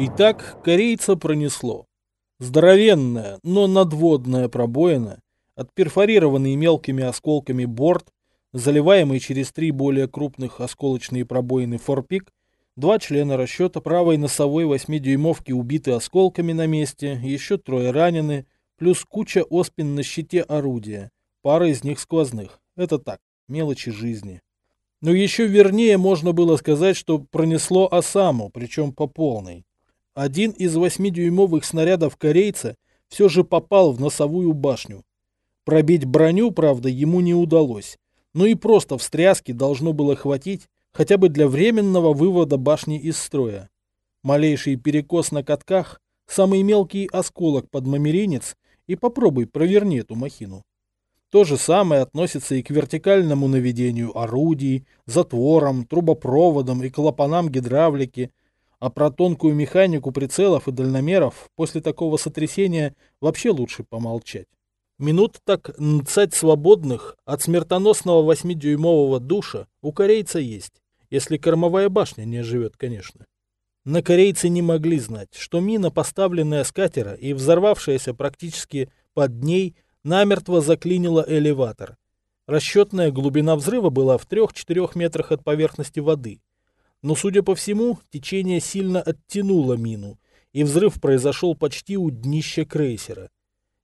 Итак, корейца пронесло. Здоровенная, но надводная пробоина, отперфорированный мелкими осколками борт, заливаемый через три более крупных осколочные пробоины форпик, два члена расчета правой носовой восьмидюймовки убиты осколками на месте, еще трое ранены, плюс куча оспин на щите орудия, пара из них сквозных. Это так, мелочи жизни. Но еще вернее можно было сказать, что пронесло Осаму, причем по полной. Один из восьмидюймовых снарядов корейца все же попал в носовую башню. Пробить броню, правда, ему не удалось. Но и просто встряски должно было хватить хотя бы для временного вывода башни из строя. Малейший перекос на катках, самый мелкий осколок под мамеринец, и попробуй проверни эту махину. То же самое относится и к вертикальному наведению орудий, затворам, трубопроводам и клапанам гидравлики, а про тонкую механику прицелов и дальномеров после такого сотрясения вообще лучше помолчать. Минут так нцать свободных от смертоносного восьмидюймового душа у корейца есть, если кормовая башня не оживет, конечно. На корейцы не могли знать, что мина, поставленная с катера и взорвавшаяся практически под ней, намертво заклинила элеватор. Расчетная глубина взрыва была в 3-4 метрах от поверхности воды, но, судя по всему, течение сильно оттянуло мину, и взрыв произошел почти у днища крейсера.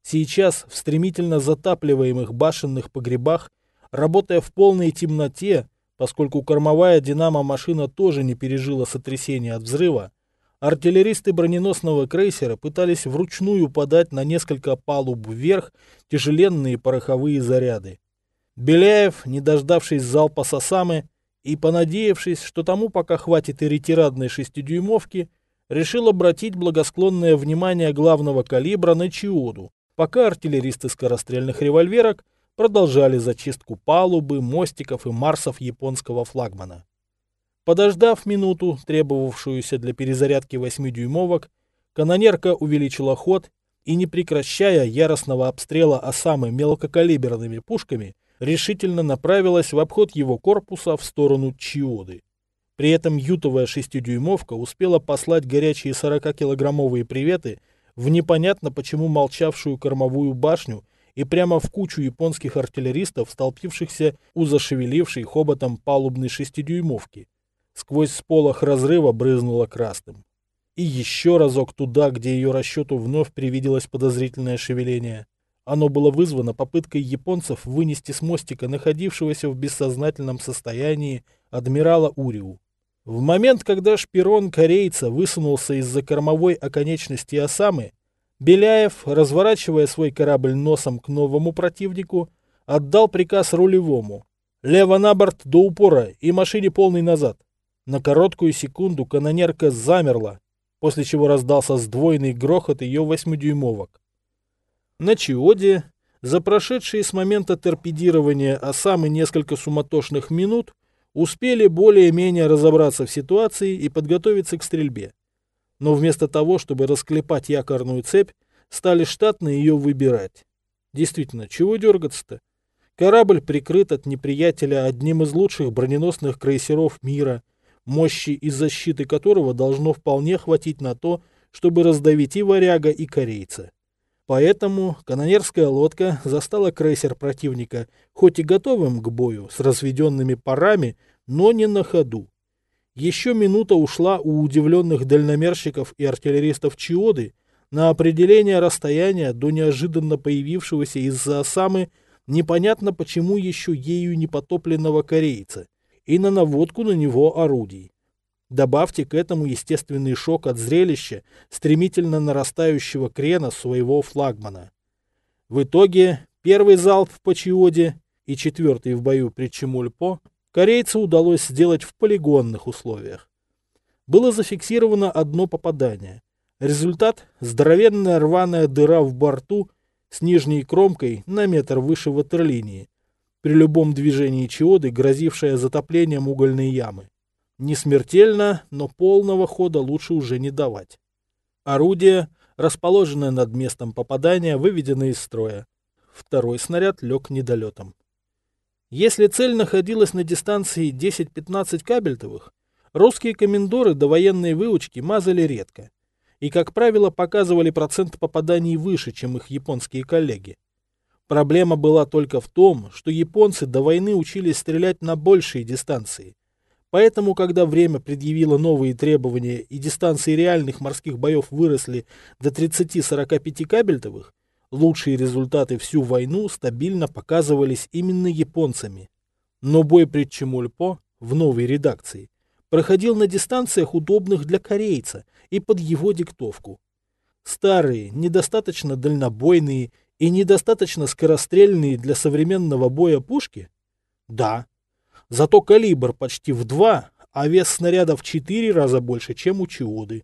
Сейчас в стремительно затапливаемых башенных погребах, работая в полной темноте, поскольку кормовая динамо-машина тоже не пережила сотрясение от взрыва, артиллеристы броненосного крейсера пытались вручную подать на несколько палуб вверх тяжеленные пороховые заряды. Беляев, не дождавшись залпа Сосамы, и, понадеявшись, что тому пока хватит и ретирадной шестидюймовки, решил обратить благосклонное внимание главного калибра на Чиоду, пока артиллеристы скорострельных револьверок продолжали зачистку палубы, мостиков и марсов японского флагмана. Подождав минуту, требовавшуюся для перезарядки восьмидюймовок, канонерка увеличила ход и, не прекращая яростного обстрела Осамы мелкокалиберными пушками, решительно направилась в обход его корпуса в сторону Чиоды. При этом ютовая шестидюймовка успела послать горячие 40-килограммовые приветы в непонятно почему молчавшую кормовую башню и прямо в кучу японских артиллеристов, столпившихся у зашевелившей хоботом палубной шестидюймовки. Сквозь сполох разрыва брызнуло красным. И еще разок туда, где ее расчету вновь привиделось подозрительное шевеление. Оно было вызвано попыткой японцев вынести с мостика находившегося в бессознательном состоянии адмирала Уриу. В момент, когда шпирон корейца высунулся из-за кормовой оконечности Осамы, Беляев, разворачивая свой корабль носом к новому противнику, отдал приказ рулевому. «Лево на борт до упора и машине полный назад». На короткую секунду канонерка замерла, после чего раздался сдвоенный грохот ее восьмидюймовок. На Чиоде за прошедшие с момента торпедирования Осамы несколько суматошных минут успели более-менее разобраться в ситуации и подготовиться к стрельбе. Но вместо того, чтобы расклепать якорную цепь, стали штатно ее выбирать. Действительно, чего дергаться-то? Корабль прикрыт от неприятеля одним из лучших броненосных крейсеров мира, мощи и защиты которого должно вполне хватить на то, чтобы раздавить и варяга, и корейца. Поэтому канонерская лодка застала крейсер противника, хоть и готовым к бою, с разведенными парами, но не на ходу. Еще минута ушла у удивленных дальномерщиков и артиллеристов Чиоды на определение расстояния до неожиданно появившегося из-за осамы непонятно почему еще ею непотопленного корейца и на наводку на него орудий. Добавьте к этому естественный шок от зрелища стремительно нарастающего крена своего флагмана. В итоге первый залп по Чиоде и четвертый в бою при Чемульпо корейцу удалось сделать в полигонных условиях. Было зафиксировано одно попадание. Результат – здоровенная рваная дыра в борту с нижней кромкой на метр выше ватерлинии, при любом движении Чиоды, грозившая затоплением угольной ямы. Не смертельно, но полного хода лучше уже не давать. Орудие, расположенное над местом попадания, выведено из строя. Второй снаряд лег недолетом. Если цель находилась на дистанции 10-15 кабельтовых, русские комендоры до военной выучки мазали редко. и, как правило, показывали процент попаданий выше, чем их японские коллеги. Проблема была только в том, что японцы до войны учились стрелять на большие дистанции. Поэтому, когда время предъявило новые требования и дистанции реальных морских боев выросли до 30-45 кабельтовых, лучшие результаты всю войну стабильно показывались именно японцами. Но бой при Чемульпо в новой редакции проходил на дистанциях, удобных для корейца, и под его диктовку. Старые, недостаточно дальнобойные и недостаточно скорострельные для современного боя пушки? Да. Зато калибр почти в два, а вес снаряда в четыре раза больше, чем у Чиоды.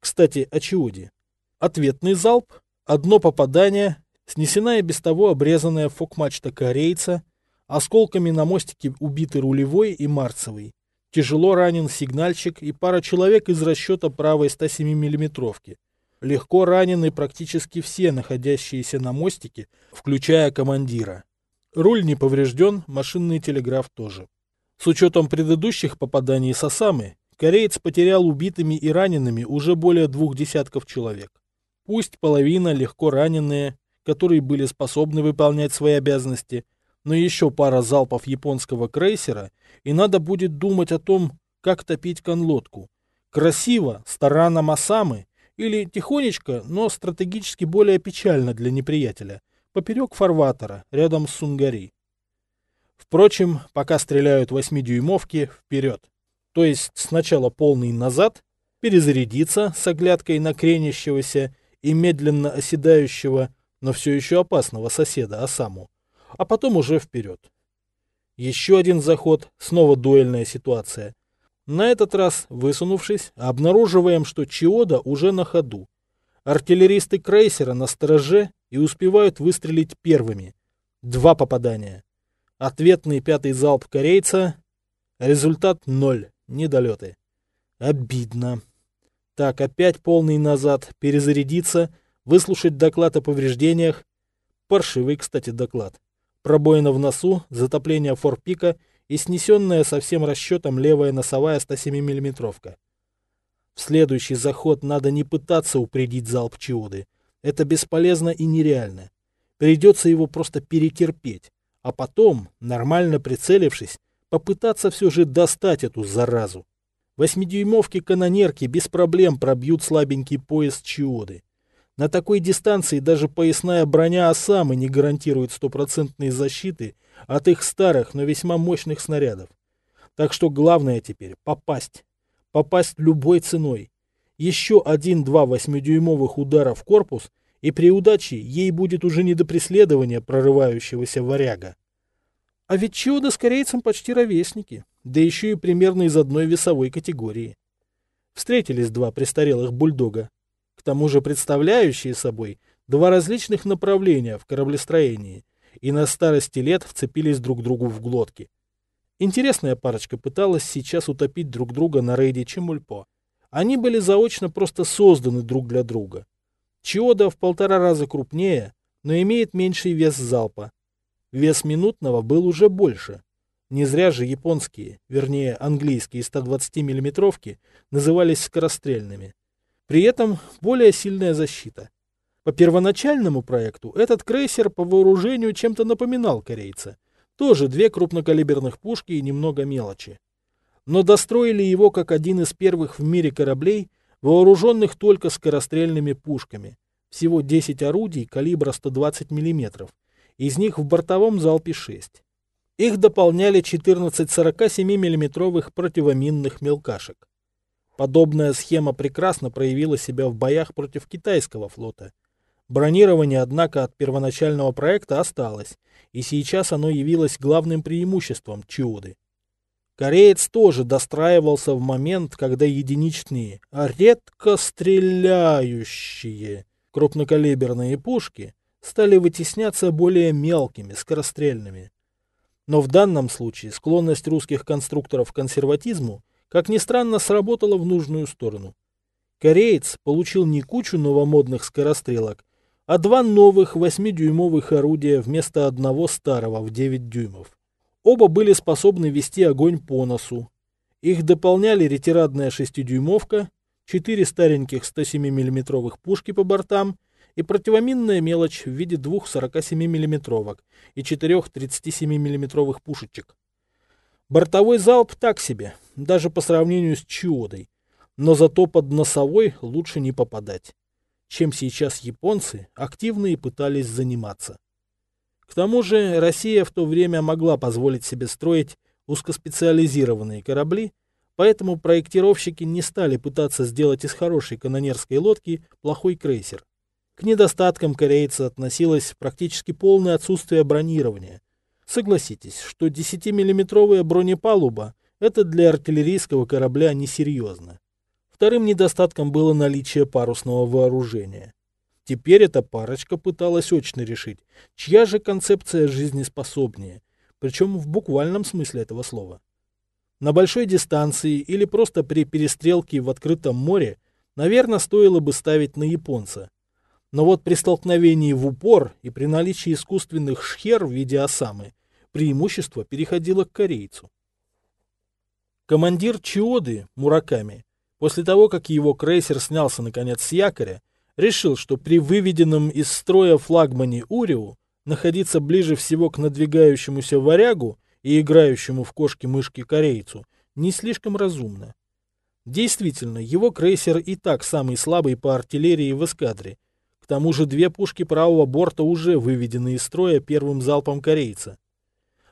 Кстати, о Чиоде. Ответный залп, одно попадание, снесена и без того обрезанная фок-мачта корейца, осколками на мостике убиты рулевой и марцевый. Тяжело ранен сигнальщик и пара человек из расчета правой 107 миллиметровки. Легко ранены практически все находящиеся на мостике, включая командира. Руль не поврежден, машинный телеграф тоже. С учетом предыдущих попаданий с Осамы, кореец потерял убитыми и ранеными уже более двух десятков человек. Пусть половина легко раненые, которые были способны выполнять свои обязанности, но еще пара залпов японского крейсера, и надо будет думать о том, как топить конлодку. Красиво, с тараном Осамы, или тихонечко, но стратегически более печально для неприятеля, поперек фарватера, рядом с Сунгари. Впрочем, пока стреляют восьмидюймовки, вперед. То есть сначала полный назад, перезарядиться с оглядкой на кренящегося и медленно оседающего, но все еще опасного соседа Осаму, а потом уже вперед. Еще один заход, снова дуэльная ситуация. На этот раз, высунувшись, обнаруживаем, что Чиода уже на ходу. Артиллеристы крейсера на стороже и успевают выстрелить первыми. Два попадания. Ответный пятый залп корейца. Результат ноль. Недолеты. Обидно. Так, опять полный назад, перезарядиться, выслушать доклад о повреждениях. Паршивый, кстати, доклад. Пробоина в носу, затопление форпика — и снесенная со всем расчетом левая носовая 107 миллиметровка. В следующий заход надо не пытаться упредить залп Чиоды. Это бесполезно и нереально. Придется его просто перетерпеть, а потом, нормально прицелившись, попытаться все же достать эту заразу. Восьмидюймовки-канонерки без проблем пробьют слабенький пояс Чиоды. На такой дистанции даже поясная броня Осамы не гарантирует стопроцентной защиты от их старых, но весьма мощных снарядов. Так что главное теперь — попасть. Попасть любой ценой. Еще один-два восьмидюймовых удара в корпус, и при удаче ей будет уже не до преследования прорывающегося варяга. А ведь Чиода с корейцем почти ровесники, да еще и примерно из одной весовой категории. Встретились два престарелых бульдога, к тому же представляющие собой два различных направления в кораблестроении, и на старости лет вцепились друг другу в глотки. Интересная парочка пыталась сейчас утопить друг друга на рейде Чемульпо. Они были заочно просто созданы друг для друга. Чиода в полтора раза крупнее, но имеет меньший вес залпа. Вес минутного был уже больше. Не зря же японские, вернее английские 120 миллиметровки назывались скорострельными. При этом более сильная защита. По первоначальному проекту этот крейсер по вооружению чем-то напоминал корейца. Тоже две крупнокалиберных пушки и немного мелочи. Но достроили его как один из первых в мире кораблей, вооруженных только скорострельными пушками. Всего 10 орудий калибра 120 мм. Из них в бортовом залпе 6. Их дополняли 14 47 миллиметровых противоминных мелкашек. Подобная схема прекрасно проявила себя в боях против китайского флота. Бронирование, однако, от первоначального проекта осталось, и сейчас оно явилось главным преимуществом Чиоды. Кореец тоже достраивался в момент, когда единичные, а редко стреляющие крупнокалиберные пушки стали вытесняться более мелкими, скорострельными. Но в данном случае склонность русских конструкторов к консерватизму как ни странно, сработало в нужную сторону. Кореец получил не кучу новомодных скорострелок, а два новых 8-дюймовых орудия вместо одного старого в 9 дюймов. Оба были способны вести огонь по носу. Их дополняли ретирадная 6-дюймовка, четыре стареньких 107 миллиметровых пушки по бортам и противоминная мелочь в виде двух 47 миллиметровок и четырех 37 миллиметровых пушечек. Бортовой залп так себе, даже по сравнению с Чиодой, но зато под носовой лучше не попадать, чем сейчас японцы активно и пытались заниматься. К тому же Россия в то время могла позволить себе строить узкоспециализированные корабли, поэтому проектировщики не стали пытаться сделать из хорошей канонерской лодки плохой крейсер. К недостаткам корейца относилось практически полное отсутствие бронирования. Согласитесь, что 10-миллиметровая бронепалуба – это для артиллерийского корабля несерьезно. Вторым недостатком было наличие парусного вооружения. Теперь эта парочка пыталась очно решить, чья же концепция жизнеспособнее, причем в буквальном смысле этого слова. На большой дистанции или просто при перестрелке в открытом море, наверное, стоило бы ставить на японца. Но вот при столкновении в упор и при наличии искусственных шхер в виде осамы, преимущество переходило к корейцу. Командир Чиоды, Мураками, после того, как его крейсер снялся наконец с якоря, решил, что при выведенном из строя флагмане Уриу находиться ближе всего к надвигающемуся варягу и играющему в кошки-мышки корейцу не слишком разумно. Действительно, его крейсер и так самый слабый по артиллерии в эскадре. К тому же две пушки правого борта уже выведены из строя первым залпом корейца.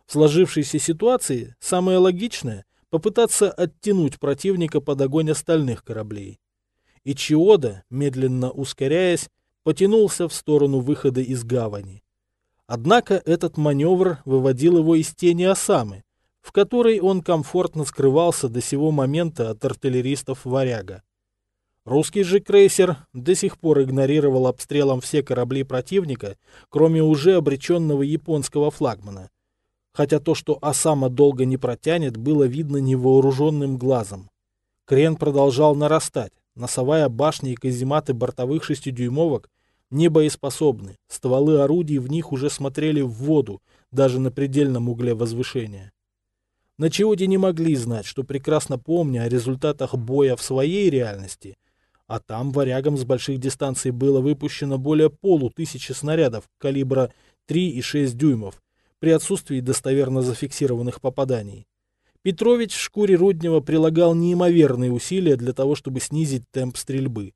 В сложившейся ситуации самое логичное – попытаться оттянуть противника под огонь остальных кораблей и Чиода, медленно ускоряясь, потянулся в сторону выхода из гавани. Однако этот маневр выводил его из тени Осамы, в которой он комфортно скрывался до сего момента от артиллеристов «Варяга». Русский же крейсер до сих пор игнорировал обстрелом все корабли противника, кроме уже обреченного японского флагмана. Хотя то, что Осама долго не протянет, было видно невооруженным глазом. Крен продолжал нарастать, Носовая башня и казематы бортовых шестидюймовок не боеспособны. Стволы орудий в них уже смотрели в воду, даже на предельном угле возвышения. На Чиоде не могли знать, что прекрасно помня о результатах боя в своей реальности, а там варягам с больших дистанций было выпущено более полутысячи снарядов калибра 3 и 6 дюймов при отсутствии достоверно зафиксированных попаданий. Петрович в шкуре Руднева прилагал неимоверные усилия для того, чтобы снизить темп стрельбы.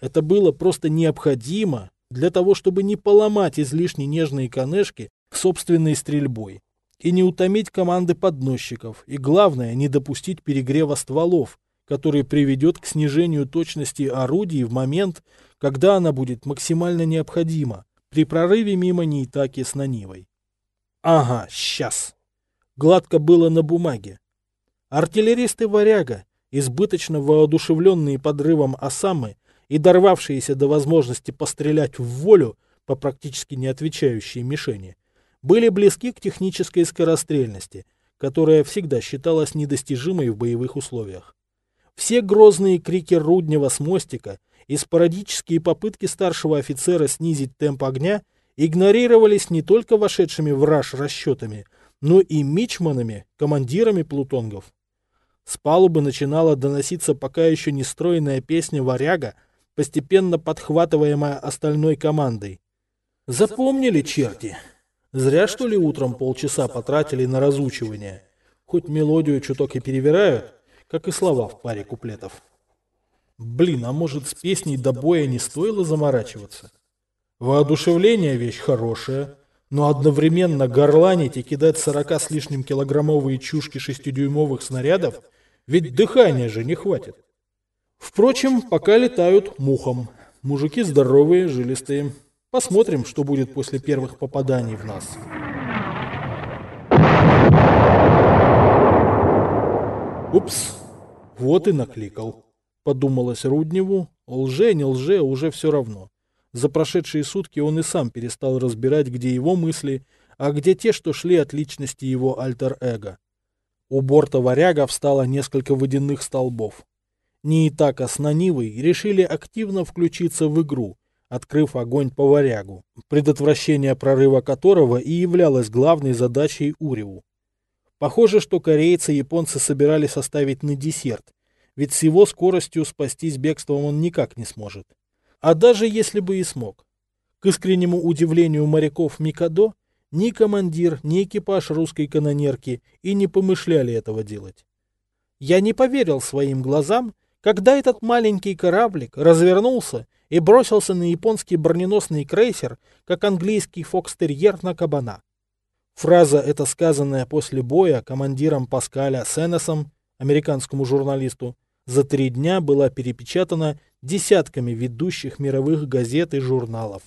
Это было просто необходимо для того, чтобы не поломать излишне нежные конешки собственной стрельбой и не утомить команды подносчиков, и главное, не допустить перегрева стволов, который приведет к снижению точности орудий в момент, когда она будет максимально необходима при прорыве мимо Нейтаки с Нанивой. Ага, сейчас. Гладко было на бумаге. Артиллеристы «Варяга», избыточно воодушевленные подрывом Осамы и дорвавшиеся до возможности пострелять в волю по практически не отвечающей мишени, были близки к технической скорострельности, которая всегда считалась недостижимой в боевых условиях. Все грозные крики Руднева с мостика и спорадические попытки старшего офицера снизить темп огня игнорировались не только вошедшими в раж расчетами – но и мичманами, командирами плутонгов. С палубы начинала доноситься пока еще не стройная песня «Варяга», постепенно подхватываемая остальной командой. Запомнили, черти? Зря, что ли, утром полчаса потратили на разучивание. Хоть мелодию чуток и перевирают, как и слова в паре куплетов. Блин, а может с песней до боя не стоило заморачиваться? Воодушевление вещь хорошая, но одновременно горланить и кидать 40 с лишним килограммовые чушки шестидюймовых снарядов, ведь дыхания же не хватит. Впрочем, пока летают мухом. Мужики здоровые, жилистые. Посмотрим, что будет после первых попаданий в нас. Упс, вот и накликал. Подумалось Рудневу, лже, не лже, уже все равно. За прошедшие сутки он и сам перестал разбирать, где его мысли, а где те, что шли от личности его альтер-эго. У борта варяга встало несколько водяных столбов. Неитака с Нанивой решили активно включиться в игру, открыв огонь по варягу, предотвращение прорыва которого и являлось главной задачей Уриву. Похоже, что корейцы и японцы собирались оставить на десерт, ведь с его скоростью спастись бегством он никак не сможет. А даже если бы и смог. К искреннему удивлению моряков Микадо, ни командир, ни экипаж русской канонерки и не помышляли этого делать. Я не поверил своим глазам, когда этот маленький кораблик развернулся и бросился на японский броненосный крейсер, как английский фокстерьер на кабана. Фраза эта, сказанная после боя командиром Паскаля Сенесом, американскому журналисту, за три дня была перепечатана десятками ведущих мировых газет и журналов.